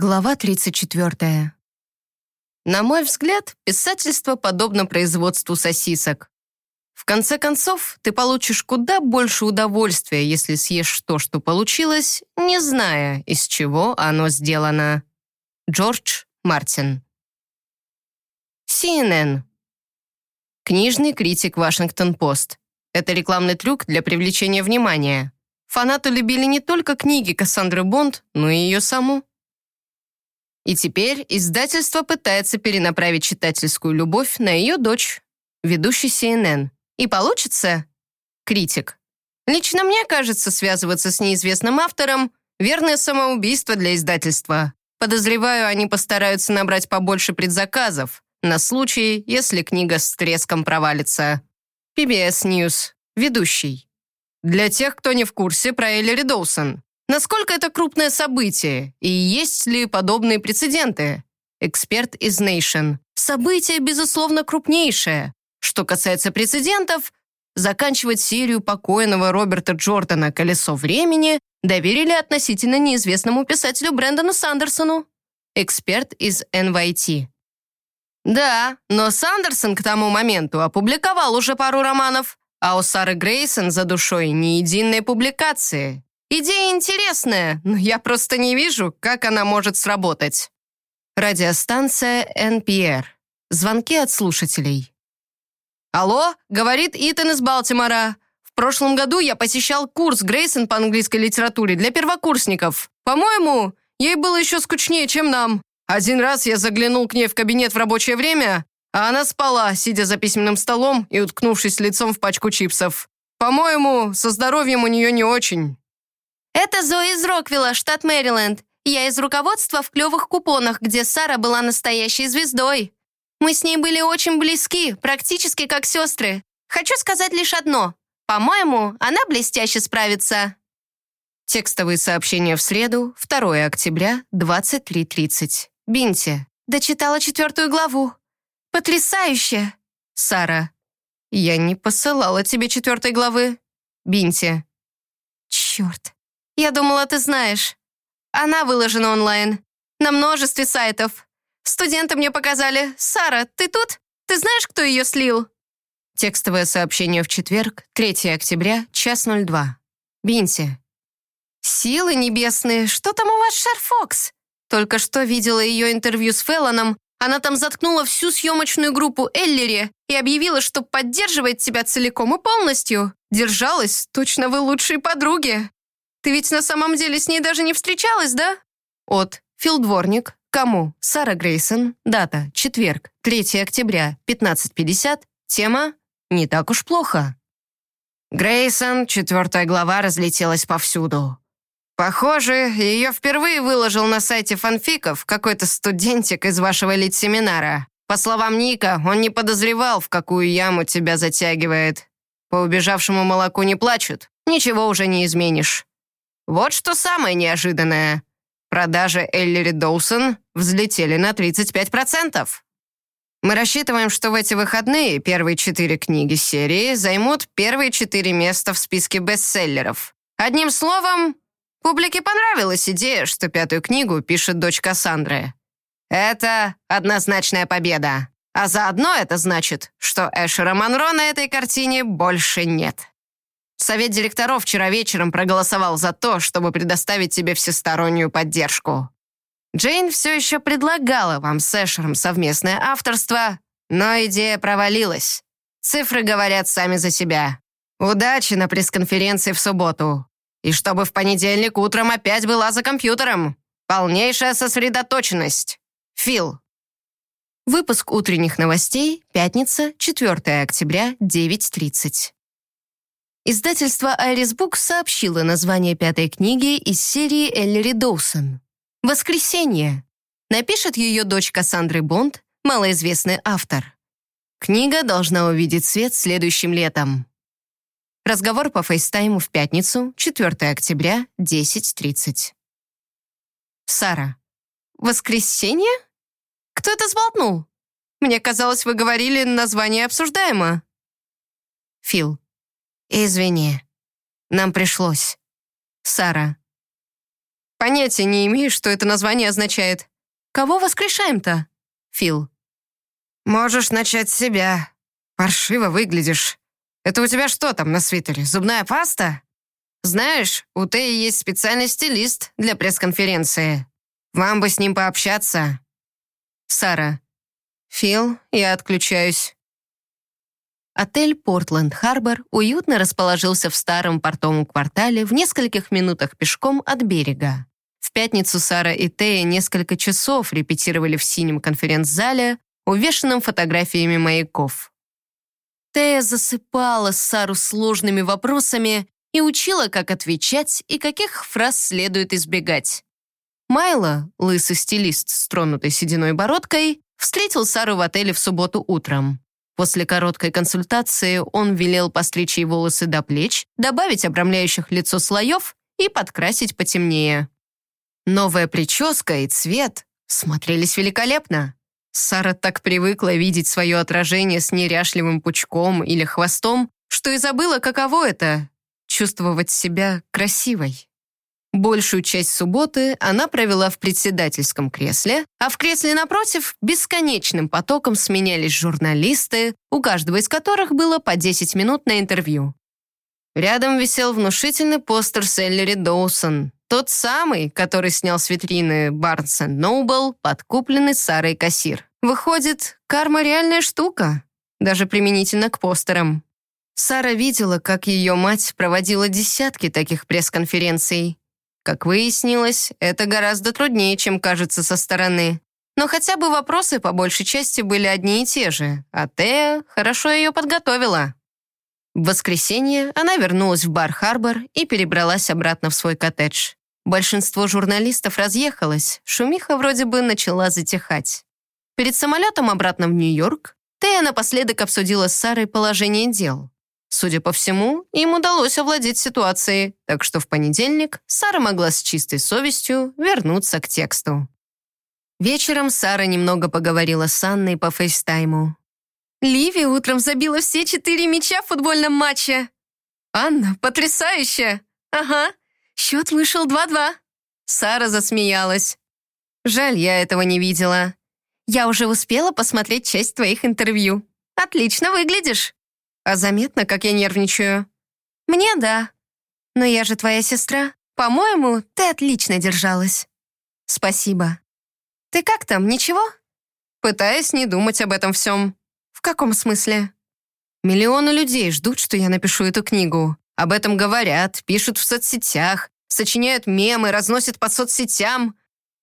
Глава 34. На мой взгляд, писательство подобно производству сосисок. В конце концов, ты получишь куда больше удовольствия, если съешь то, что получилось, не зная, из чего оно сделано. Джордж Мартин. CNN. Книжный критик Вашингтон-Пост. Это рекламный трюк для привлечения внимания. Фанаты любили не только книги Кассандры Бонд, но и ее саму. И теперь издательство пытается перенаправить читательскую любовь на ее дочь, ведущий CNN. И получится? Критик. Лично мне кажется, связываться с неизвестным автором — верное самоубийство для издательства. Подозреваю, они постараются набрать побольше предзаказов на случай, если книга с треском провалится. PBS News. Ведущий. Для тех, кто не в курсе про Эллири Доусон. Насколько это крупное событие? И есть ли подобные прецеденты? Эксперт из Nation. Событие, безусловно, крупнейшее. Что касается прецедентов, заканчивать серию покойного Роберта Джордана «Колесо времени» доверили относительно неизвестному писателю Брэндону Сандерсону. Эксперт из NYT. Да, но Сандерсон к тому моменту опубликовал уже пару романов, а у Сары Грейсон за душой ни единой публикации. Идея интересная, но я просто не вижу, как она может сработать. Радиостанция NPR. Звонки от слушателей. «Алло, говорит Итан из Балтимора. В прошлом году я посещал курс Грейсон по английской литературе для первокурсников. По-моему, ей было еще скучнее, чем нам. Один раз я заглянул к ней в кабинет в рабочее время, а она спала, сидя за письменным столом и уткнувшись лицом в пачку чипсов. По-моему, со здоровьем у нее не очень». Это Зои из Роквилла, штат Мэриленд. Я из руководства в клевых купонах, где Сара была настоящей звездой. Мы с ней были очень близки, практически как сестры. Хочу сказать лишь одно. По-моему, она блестяще справится. Текстовые сообщения в среду, 2 октября, 23.30. Бинти. Дочитала четвертую главу. Потрясающе. Сара. Я не посылала тебе четвертой главы. Бинти. Черт. Я думала, ты знаешь. Она выложена онлайн. На множестве сайтов. Студенты мне показали. Сара, ты тут? Ты знаешь, кто ее слил? Текстовое сообщение в четверг, 3 октября, час 02. Бинси. Силы небесные, что там у вас, Шерфокс? Только что видела ее интервью с Феллоном. Она там заткнула всю съемочную группу Эллери и объявила, что поддерживает тебя целиком и полностью. Держалась, точно вы лучшие подруги. Ты ведь на самом деле с ней даже не встречалась, да?» От Филдворник. Кому? Сара Грейсон. Дата. Четверг. 3 октября. 15.50. Тема «Не так уж плохо». Грейсон, четвертая глава, разлетелась повсюду. Похоже, ее впервые выложил на сайте фанфиков какой-то студентик из вашего лид-семинара. По словам Ника, он не подозревал, в какую яму тебя затягивает. По убежавшему молоку не плачут. Ничего уже не изменишь. Вот что самое неожиданное. Продажи Эллири Доусон взлетели на 35%. Мы рассчитываем, что в эти выходные первые четыре книги серии займут первые четыре места в списке бестселлеров. Одним словом, публике понравилась идея, что пятую книгу пишет дочь Кассандры. Это однозначная победа. А заодно это значит, что Эшера Монро на этой картине больше нет. Совет директоров вчера вечером проголосовал за то, чтобы предоставить тебе всестороннюю поддержку. Джейн все еще предлагала вам с Эшером совместное авторство, но идея провалилась. Цифры говорят сами за себя. Удачи на пресс-конференции в субботу. И чтобы в понедельник утром опять была за компьютером. Полнейшая сосредоточенность. Фил. Выпуск утренних новостей. Пятница, 4 октября, 9.30. Издательство Iris Books сообщило название пятой книги из серии Эллири Доусон. «Воскресенье». Напишет ее дочь Кассандры Бонд, малоизвестный автор. Книга должна увидеть свет следующим летом. Разговор по фейстайму в пятницу, 4 октября, 10.30. Сара. «Воскресенье? Кто это сболтнул? Мне казалось, вы говорили, название обсуждаемо». Фил. «Извини. Нам пришлось. Сара». Понятия не имею, что это название означает. Кого воскрешаем-то? Фил. Можешь начать с себя. Паршиво выглядишь. Это у тебя что там на свитере, зубная паста? Знаешь, у Теи есть специальный стилист для пресс-конференции. Вам бы с ним пообщаться. Сара. Фил, я отключаюсь. Отель «Портленд-Харбор» уютно расположился в старом портовом квартале в нескольких минутах пешком от берега. В пятницу Сара и Тея несколько часов репетировали в синем конференц-зале, увешанном фотографиями маяков. Тея засыпала Сару сложными вопросами и учила, как отвечать и каких фраз следует избегать. Майло, лысый стилист с тронутой сединой бородкой, встретил Сару в отеле в субботу утром. После короткой консультации он велел постричь ей волосы до плеч, добавить обрамляющих лицо слоев и подкрасить потемнее. Новая прическа и цвет смотрелись великолепно. Сара так привыкла видеть свое отражение с неряшливым пучком или хвостом, что и забыла, каково это — чувствовать себя красивой. Большую часть субботы она провела в председательском кресле, а в кресле напротив бесконечным потоком сменялись журналисты, у каждого из которых было по 10 минут на интервью. Рядом висел внушительный постер Селлери Доусон, тот самый, который снял с витрины Barnes Noble, подкупленный Сарой кассир. Выходит, карма реальная штука, даже применительно к постерам. Сара видела, как ее мать проводила десятки таких пресс-конференций, как выяснилось, это гораздо труднее, чем кажется со стороны. Но хотя бы вопросы по большей части были одни и те же, а Тея хорошо ее подготовила. В воскресенье она вернулась в бар-харбор и перебралась обратно в свой коттедж. Большинство журналистов разъехалось, шумиха вроде бы начала затихать. Перед самолетом обратно в Нью-Йорк Тея напоследок обсудила с Сарой положение дел. Судя по всему, им удалось овладеть ситуацией, так что в понедельник Сара могла с чистой совестью вернуться к тексту. Вечером Сара немного поговорила с Анной по фейстайму. «Ливи утром забила все четыре мяча в футбольном матче». «Анна, потрясающе!» «Ага, счет вышел 2-2». Сара засмеялась. «Жаль, я этого не видела. Я уже успела посмотреть часть твоих интервью. Отлично выглядишь». А заметно, как я нервничаю? Мне да. Но я же твоя сестра. По-моему, ты отлично держалась. Спасибо. Ты как там, ничего? Пытаюсь не думать об этом всем. В каком смысле? Миллионы людей ждут, что я напишу эту книгу. Об этом говорят, пишут в соцсетях, сочиняют мемы, разносят по соцсетям.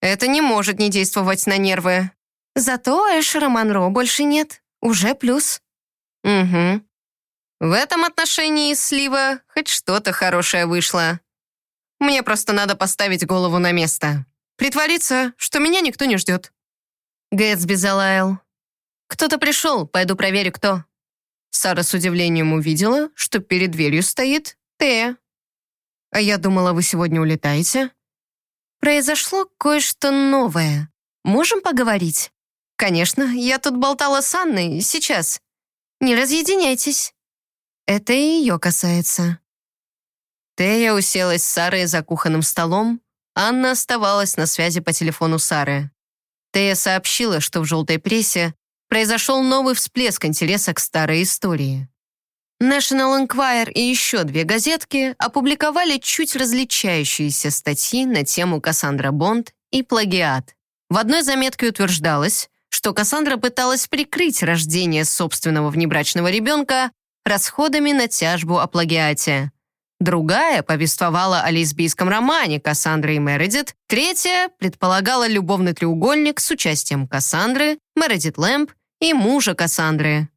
Это не может не действовать на нервы. Зато Эшера Монро больше нет. Уже плюс. Угу. В этом отношении слива хоть что-то хорошее вышло. Мне просто надо поставить голову на место. Притвориться, что меня никто не ждет. Гэтсби залаял. «Кто-то пришел, пойду проверю, кто». Сара с удивлением увидела, что перед дверью стоит Тея. «А я думала, вы сегодня улетаете?» «Произошло кое-что новое. Можем поговорить?» «Конечно, я тут болтала с Анной сейчас. Не разъединяйтесь». Это и ее касается. Тея уселась с Сарой за кухонным столом, Анна оставалась на связи по телефону Сары. Тея сообщила, что в желтой прессе произошел новый всплеск интереса к старой истории. National Enquirer и еще две газетки опубликовали чуть различающиеся статьи на тему Кассандра Бонд и плагиат. В одной заметке утверждалось, что Кассандра пыталась прикрыть рождение собственного внебрачного ребенка расходами на тяжбу о плагиате. Другая повествовала о лесбийском романе Кассандры и Мередит. Третья предполагала любовный треугольник с участием Кассандры, Мередит Лэмп и мужа Кассандры.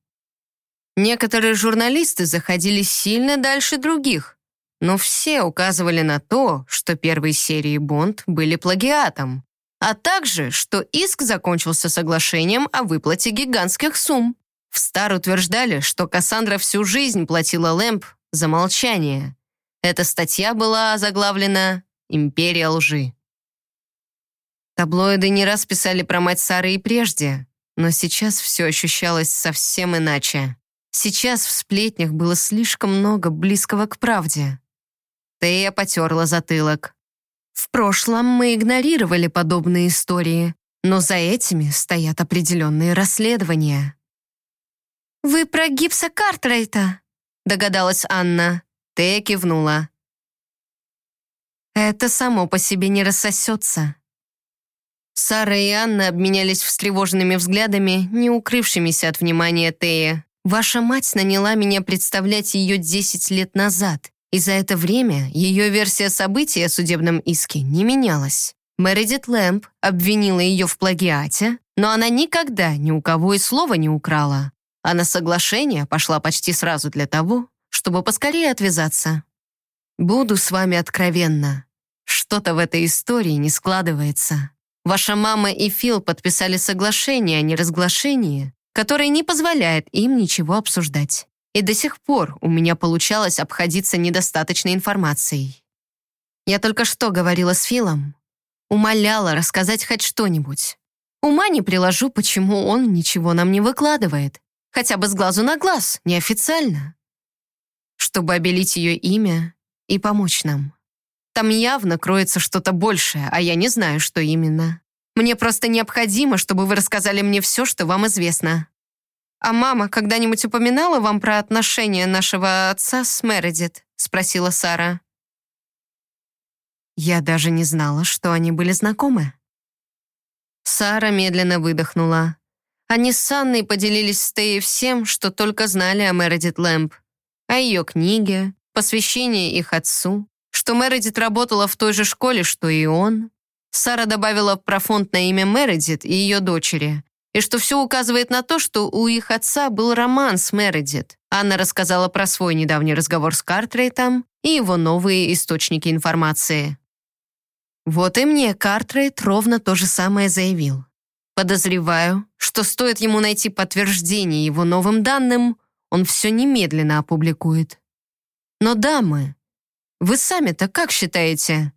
Некоторые журналисты заходили сильно дальше других, но все указывали на то, что первые серии Бонд были плагиатом, а также, что иск закончился соглашением о выплате гигантских сумм. В Стар утверждали, что Кассандра всю жизнь платила Лэмп за молчание. Эта статья была заглавлена «Империя лжи». Таблоиды не раз писали про мать Сары и прежде, но сейчас все ощущалось совсем иначе. Сейчас в сплетнях было слишком много близкого к правде. Тея потерла затылок. В прошлом мы игнорировали подобные истории, но за этими стоят определенные расследования. «Вы про Гипса Картрайта?» — догадалась Анна. Тея кивнула. «Это само по себе не рассосется». Сара и Анна обменялись встревоженными взглядами, не укрывшимися от внимания Теи. «Ваша мать наняла меня представлять ее 10 лет назад, и за это время ее версия событий о судебном иске не менялась. Мередит Лэмп обвинила ее в плагиате, но она никогда ни у кого и слова не украла. А на соглашение пошла почти сразу для того, чтобы поскорее отвязаться. Буду с вами откровенна. Что-то в этой истории не складывается. Ваша мама и Фил подписали соглашение о неразглашении, которое не позволяет им ничего обсуждать. И до сих пор у меня получалось обходиться недостаточной информацией. Я только что говорила с Филом. Умоляла рассказать хоть что-нибудь. Ума не приложу, почему он ничего нам не выкладывает. Хотя бы с глазу на глаз, неофициально. Чтобы обелить ее имя и помочь нам. Там явно кроется что-то большее, а я не знаю, что именно. Мне просто необходимо, чтобы вы рассказали мне все, что вам известно. «А мама когда-нибудь упоминала вам про отношения нашего отца с Мередит?» — спросила Сара. Я даже не знала, что они были знакомы. Сара медленно выдохнула. Они с Анной поделились с Теей всем, что только знали о Мередит Лэмп. О ее книге, посвящении их отцу, что Мередит работала в той же школе, что и он. Сара добавила про фонд на имя Мередит и ее дочери, и что все указывает на то, что у их отца был роман с Мередит. Анна рассказала про свой недавний разговор с Картрейтом и его новые источники информации. Вот и мне Картрейт ровно то же самое заявил. Подозреваю, что стоит ему найти подтверждение его новым данным, он все немедленно опубликует. Но, дамы, вы сами-то как считаете?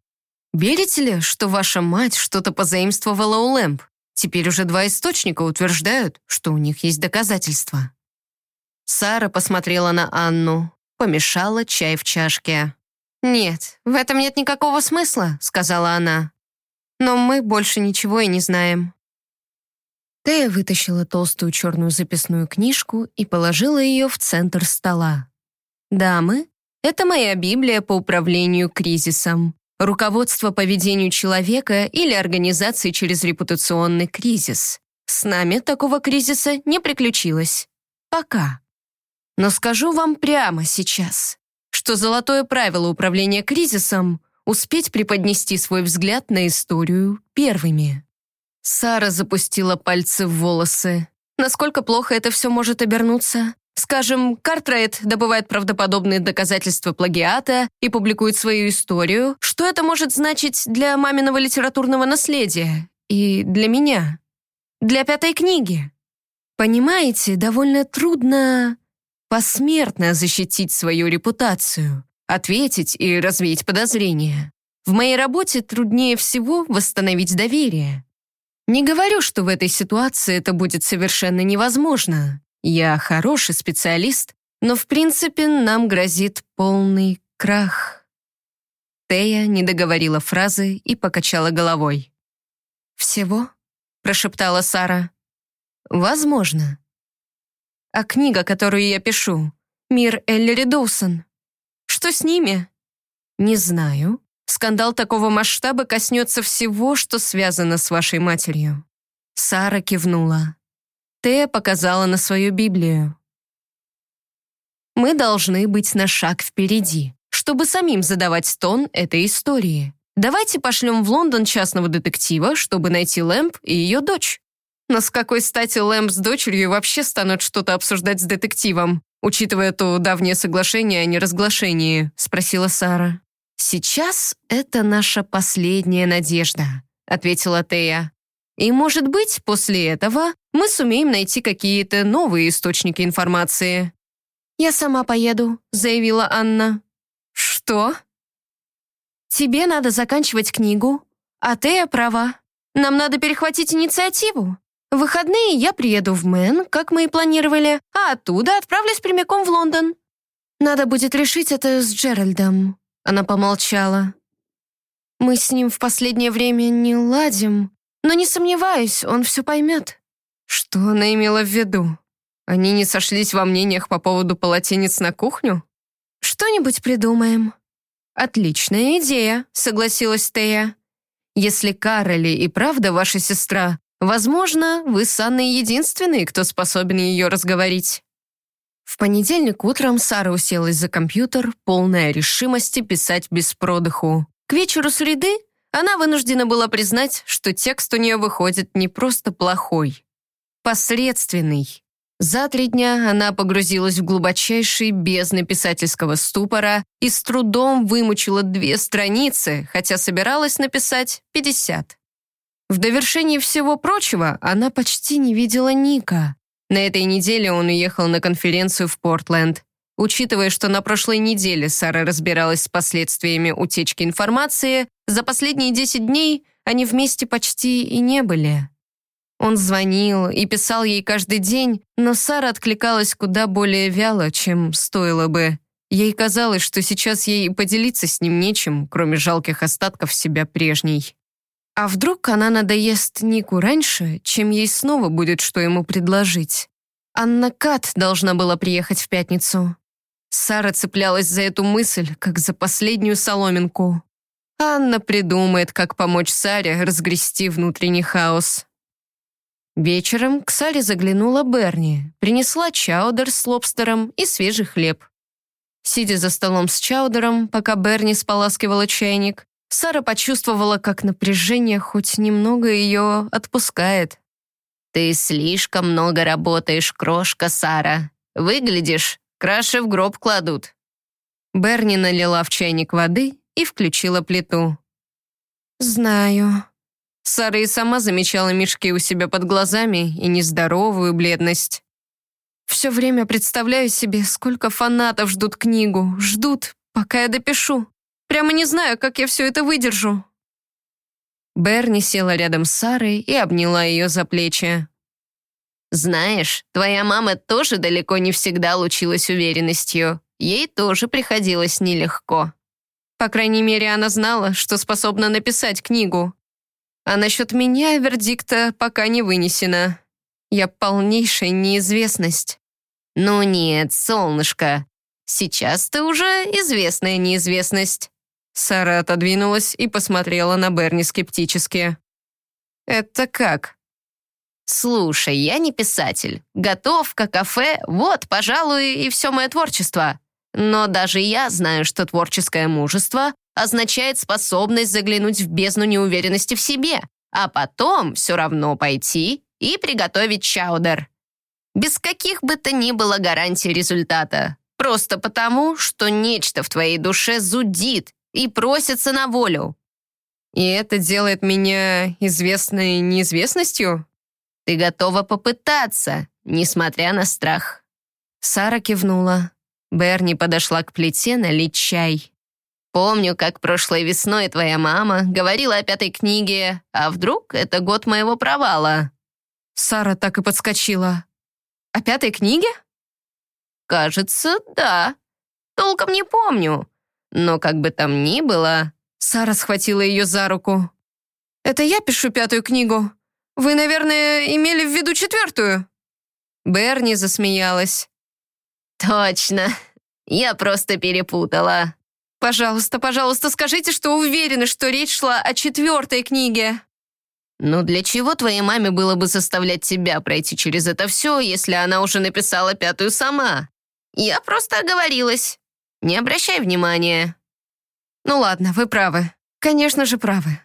Верите ли, что ваша мать что-то позаимствовала у Лэмп? Теперь уже два источника утверждают, что у них есть доказательства. Сара посмотрела на Анну, помешала чай в чашке. «Нет, в этом нет никакого смысла», — сказала она. «Но мы больше ничего и не знаем». Тея вытащила толстую черную записную книжку и положила ее в центр стола. «Дамы, это моя Библия по управлению кризисом руководство по ведению человека или организации через репутационный кризис. С нами такого кризиса не приключилось. Пока. Но скажу вам прямо сейчас, что золотое правило управления кризисом — успеть преподнести свой взгляд на историю первыми. Сара запустила пальцы в волосы. Насколько плохо это все может обернуться? Скажем, Картрайт добывает правдоподобные доказательства плагиата и публикует свою историю. Что это может значить для маминого литературного наследия? И для меня? Для пятой книги? Понимаете, довольно трудно посмертно защитить свою репутацию, ответить и развеять подозрения. В моей работе труднее всего восстановить доверие. Не говорю, что в этой ситуации это будет совершенно невозможно. Я хороший специалист, но в принципе нам грозит полный крах. Тея не договорила фразы и покачала головой. «Всего?» — прошептала Сара. «Возможно. А книга, которую я пишу, «Мир Эллири Доусон». Что с ними?» «Не знаю. Скандал такого масштаба коснется всего, что связано с вашей матерью». Сара кивнула. Тея показала на свою Библию. Мы должны быть на шаг впереди, чтобы самим задавать тон этой истории. Давайте пошлем в Лондон частного детектива, чтобы найти Лэмп и ее дочь. Но с какой стати Лэмп с дочерью вообще станут что-то обсуждать с детективом, учитывая то давнее соглашение о неразглашении?» — спросила Сара. «Сейчас это наша последняя надежда», — ответила Тея. И, может быть, после этого мы сумеем найти какие-то новые источники информации. «Я сама поеду», — заявила Анна. «Что?» «Тебе надо заканчивать книгу, а ты права. Нам надо перехватить инициативу. В выходные я приеду в Мэн, как мы и планировали, а оттуда отправлюсь прямиком в Лондон. Надо будет решить это с Джеральдом». Она помолчала. Мы с ним в последнее время не ладим, но не сомневаюсь, он все поймет». Что она имела в виду? Они не сошлись во мнениях по поводу полотенец на кухню? «Что-нибудь придумаем». «Отличная идея», — согласилась Тея. «Если Кароли и правда ваша сестра, возможно, вы с Анной единственный, кто способен ее разговорить». В понедельник утром Сара уселась за компьютер, полная решимости писать без продыху. К вечеру среды она вынуждена была признать, что текст у нее выходит не просто плохой, посредственный. За три дня она погрузилась в глубочайший бездны писательского ступора и с трудом вымучила две страницы, хотя собиралась написать 50. В довершении всего прочего она почти не видела Ника. На этой неделе он уехал на конференцию в Портленд. Учитывая, что на прошлой неделе Сара разбиралась с последствиями утечки информации, за последние 10 дней они вместе почти и не были. Он звонил и писал ей каждый день, но Сара откликалась куда более вяло, чем стоило бы. Ей казалось, что сейчас ей поделиться с ним нечем, кроме жалких остатков себя прежней. А вдруг она надоест Нику раньше, чем ей снова будет что ему предложить? Анна Кат должна была приехать в пятницу. Сара цеплялась за эту мысль, как за последнюю соломинку. Анна придумает, как помочь Саре разгрести внутренний хаос. Вечером к Сале заглянула Берни, принесла чаудер с лобстером и свежий хлеб. Сидя за столом с чаудером, пока Берни споласкивала чайник, Сара почувствовала, как напряжение хоть немного ее отпускает. «Ты слишком много работаешь, крошка Сара. Выглядишь, краше в гроб кладут». Берни налила в чайник воды и включила плиту. «Знаю», Сара и сама замечала мешки у себя под глазами и нездоровую бледность. Все время представляю себе, сколько фанатов ждут книгу, ждут, пока я допишу. Прямо не знаю, как я все это выдержу. Берни села рядом с Сарой и обняла ее за плечи. «Знаешь, твоя мама тоже далеко не всегда лучилась уверенностью. Ей тоже приходилось нелегко. По крайней мере, она знала, что способна написать книгу. А насчет меня вердикта пока не вынесено. Я полнейшая неизвестность. Ну нет, солнышко, сейчас ты уже известная неизвестность. Сара отодвинулась и посмотрела на Берни скептически. «Это как?» «Слушай, я не писатель. Готовка, кафе — вот, пожалуй, и все мое творчество. Но даже я знаю, что творческое мужество означает способность заглянуть в бездну неуверенности в себе, а потом все равно пойти и приготовить чаудер. Без каких бы то ни было гарантий результата. Просто потому, что нечто в твоей душе зудит и просится на волю. И это делает меня известной неизвестностью? Ты готова попытаться, несмотря на страх. Сара кивнула. Берни подошла к плите налить чай. Помню, как прошлой весной твоя мама говорила о пятой книге, а вдруг это год моего провала?» Сара так и подскочила. «О пятой книге?» «Кажется, да. Толком не помню. Но как бы там ни было...» Сара схватила ее за руку. «Это я пишу пятую книгу. Вы, наверное, имели в виду четвертую?» Берни засмеялась. «Точно. Я просто перепутала. Пожалуйста, пожалуйста, скажите, что уверены, что речь шла о четвертой книге. Ну, для чего твоей маме было бы заставлять тебя пройти через это все, если она уже написала пятую сама? Я просто оговорилась. Не обращай внимания. Ну ладно, вы правы. Конечно же, правы.